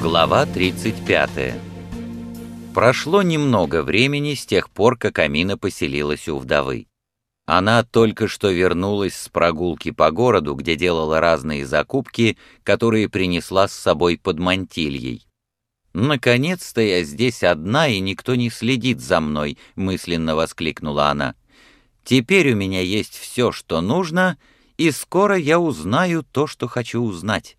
Глава 35 Прошло немного времени с тех пор, как Амина поселилась у вдовы. Она только что вернулась с прогулки по городу, где делала разные закупки, которые принесла с собой под мантильей. «Наконец-то я здесь одна, и никто не следит за мной», — мысленно воскликнула она. «Теперь у меня есть все, что нужно, и скоро я узнаю то, что хочу узнать».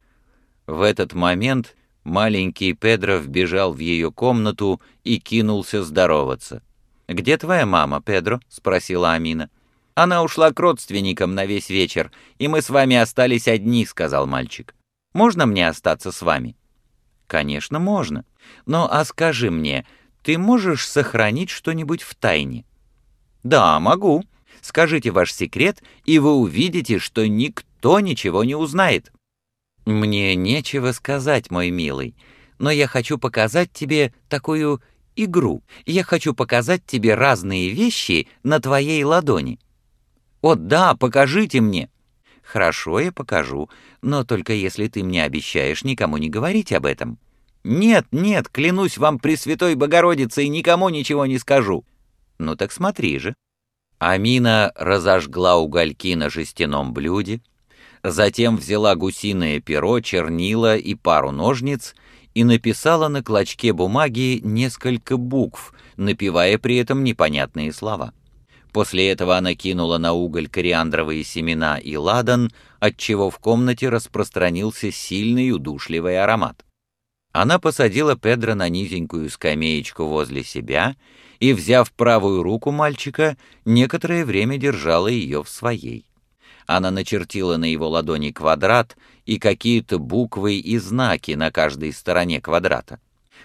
В этот момент Маленький Педро вбежал в ее комнату и кинулся здороваться. «Где твоя мама, Педро?» — спросила Амина. «Она ушла к родственникам на весь вечер, и мы с вами остались одни», — сказал мальчик. «Можно мне остаться с вами?» «Конечно, можно. Но а скажи мне, ты можешь сохранить что-нибудь в тайне?» «Да, могу. Скажите ваш секрет, и вы увидите, что никто ничего не узнает». «Мне нечего сказать, мой милый, но я хочу показать тебе такую игру. Я хочу показать тебе разные вещи на твоей ладони». «О да, покажите мне!» «Хорошо, я покажу, но только если ты мне обещаешь никому не говорить об этом». «Нет, нет, клянусь вам Пресвятой Богородицей, никому ничего не скажу». «Ну так смотри же». Амина разожгла угольки на жестяном блюде, Затем взяла гусиное перо, чернила и пару ножниц и написала на клочке бумаги несколько букв, напевая при этом непонятные слова. После этого она кинула на уголь кориандровые семена и ладан, отчего в комнате распространился сильный удушливый аромат. Она посадила Педро на низенькую скамеечку возле себя и, взяв правую руку мальчика, некоторое время держала ее в своей. Она начертила на его ладони квадрат и какие-то буквы и знаки на каждой стороне квадрата.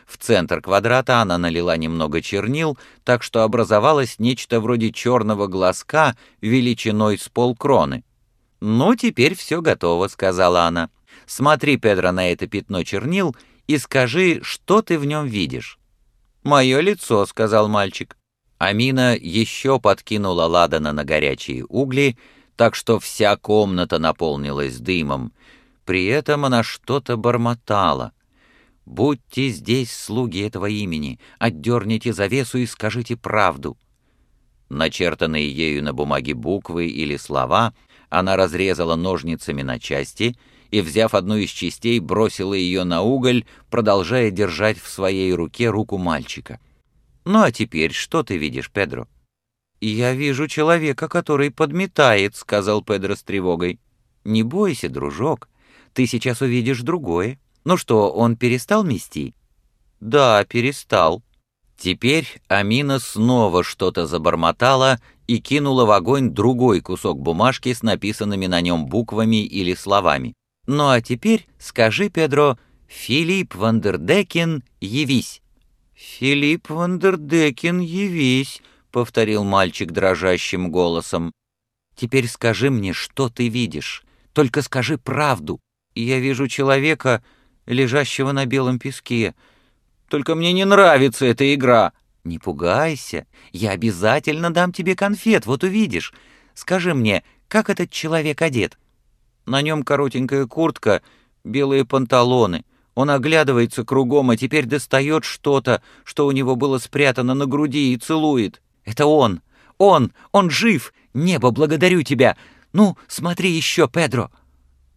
В центр квадрата она налила немного чернил, так что образовалось нечто вроде черного глазка величиной с полкроны. «Ну, теперь все готово», — сказала она. «Смотри, Педро, на это пятно чернил и скажи, что ты в нем видишь». «Мое лицо», — сказал мальчик. Амина еще подкинула ладана на горячие угли, так что вся комната наполнилась дымом. При этом она что-то бормотала. «Будьте здесь, слуги этого имени, отдерните завесу и скажите правду». Начертанные ею на бумаге буквы или слова она разрезала ножницами на части и, взяв одну из частей, бросила ее на уголь, продолжая держать в своей руке руку мальчика. «Ну а теперь что ты видишь, Педро?» «Я вижу человека, который подметает», — сказал Педро с тревогой. «Не бойся, дружок, ты сейчас увидишь другое. Ну что, он перестал мести?» «Да, перестал». Теперь Амина снова что-то забормотала и кинула в огонь другой кусок бумажки с написанными на нем буквами или словами. «Ну а теперь скажи, Педро, Филипп Вандердекен, явись». «Филипп Вандердекен, явись», — повторил мальчик дрожащим голосом. «Теперь скажи мне, что ты видишь. Только скажи правду. Я вижу человека, лежащего на белом песке. Только мне не нравится эта игра». «Не пугайся. Я обязательно дам тебе конфет, вот увидишь. Скажи мне, как этот человек одет?» На нем коротенькая куртка, белые панталоны. Он оглядывается кругом, а теперь достает что-то, что у него было спрятано на груди, и целует. Это он! Он! Он жив! Небо, благодарю тебя! Ну, смотри еще, Педро!»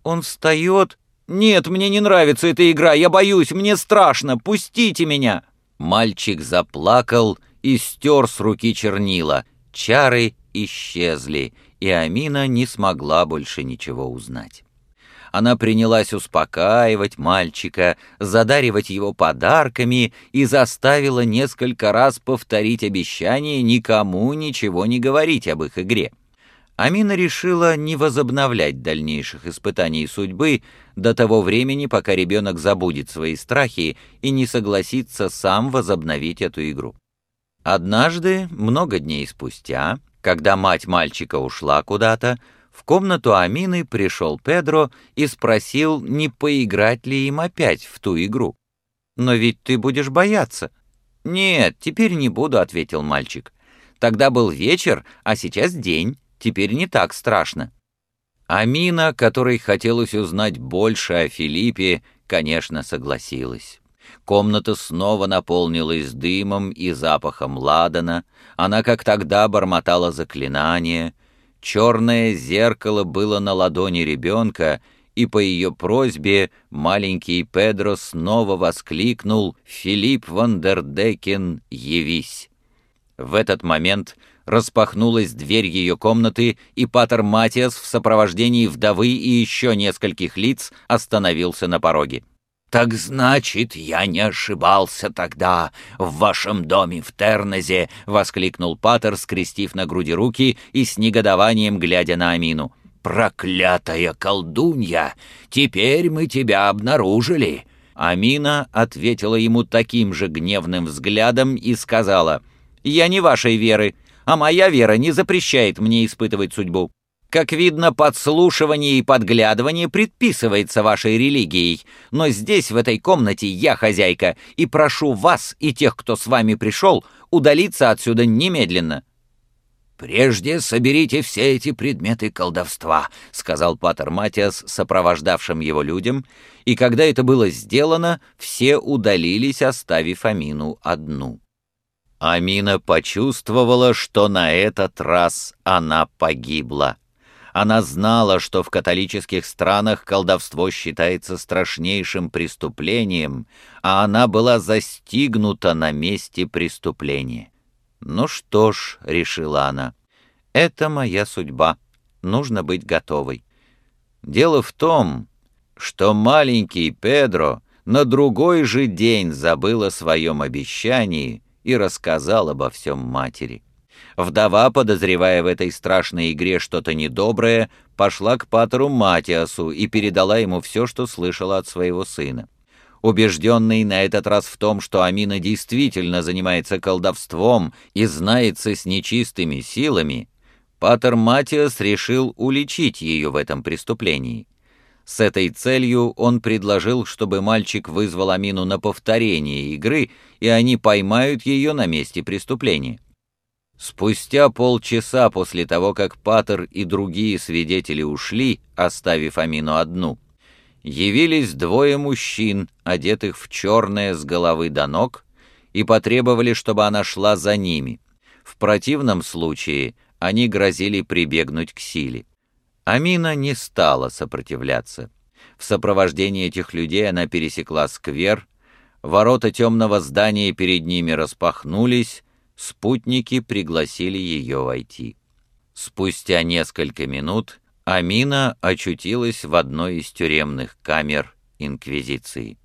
Он встает. «Нет, мне не нравится эта игра, я боюсь, мне страшно, пустите меня!» Мальчик заплакал и стер с руки чернила. Чары исчезли, и Амина не смогла больше ничего узнать. Она принялась успокаивать мальчика, задаривать его подарками и заставила несколько раз повторить обещание никому ничего не говорить об их игре. Амина решила не возобновлять дальнейших испытаний судьбы до того времени, пока ребенок забудет свои страхи и не согласится сам возобновить эту игру. Однажды, много дней спустя, когда мать мальчика ушла куда-то, в комнату Амины пришел Педро и спросил, не поиграть ли им опять в ту игру. «Но ведь ты будешь бояться». «Нет, теперь не буду», — ответил мальчик. Тогда был вечер, а сейчас день. Теперь не так страшно». Амина, которой хотелось узнать больше о Филиппе, конечно, согласилась. Комната снова наполнилась дымом и запахом ладана, она, как тогда, бормотала заклинание. Черное зеркало было на ладони ребенка, и по ее просьбе маленький Педро снова воскликнул «Филипп Вандердекен, явись!». В этот момент распахнулась дверь ее комнаты, и Патер Матиас в сопровождении вдовы и еще нескольких лиц остановился на пороге. «Так значит, я не ошибался тогда в вашем доме в Тернезе!» — воскликнул Патер, скрестив на груди руки и с негодованием глядя на Амину. «Проклятая колдунья! Теперь мы тебя обнаружили!» Амина ответила ему таким же гневным взглядом и сказала, «Я не вашей веры, а моя вера не запрещает мне испытывать судьбу. Как видно, подслушивание и подглядывание предписывается вашей религией, но здесь, в этой комнате, я хозяйка, и прошу вас и тех, кто с вами пришел, удалиться отсюда немедленно». «Прежде соберите все эти предметы колдовства», — сказал Патер Матиас сопровождавшим его людям, и когда это было сделано, все удалились, оставив Амину одну. Амина почувствовала, что на этот раз она погибла. Она знала, что в католических странах колдовство считается страшнейшим преступлением, а она была застигнута на месте преступления. «Ну что ж», — решила она, — «это моя судьба, нужно быть готовой». Дело в том, что маленький Педро на другой же день забыл о своем обещании и рассказал обо всем матери. Вдова, подозревая в этой страшной игре что-то недоброе, пошла к патеру Матиасу и передала ему все, что слышала от своего сына. Убежденный на этот раз в том, что Амина действительно занимается колдовством и знается с нечистыми силами, патер Матиас решил уличить ее в этом преступлении. С этой целью он предложил, чтобы мальчик вызвал Амину на повторение игры, и они поймают ее на месте преступления. Спустя полчаса после того, как Патер и другие свидетели ушли, оставив Амину одну, явились двое мужчин, одетых в черное с головы до ног, и потребовали, чтобы она шла за ними. В противном случае они грозили прибегнуть к силе. Амина не стала сопротивляться. В сопровождении этих людей она пересекла сквер, ворота темного здания перед ними распахнулись, спутники пригласили ее войти. Спустя несколько минут Амина очутилась в одной из тюремных камер Инквизиции.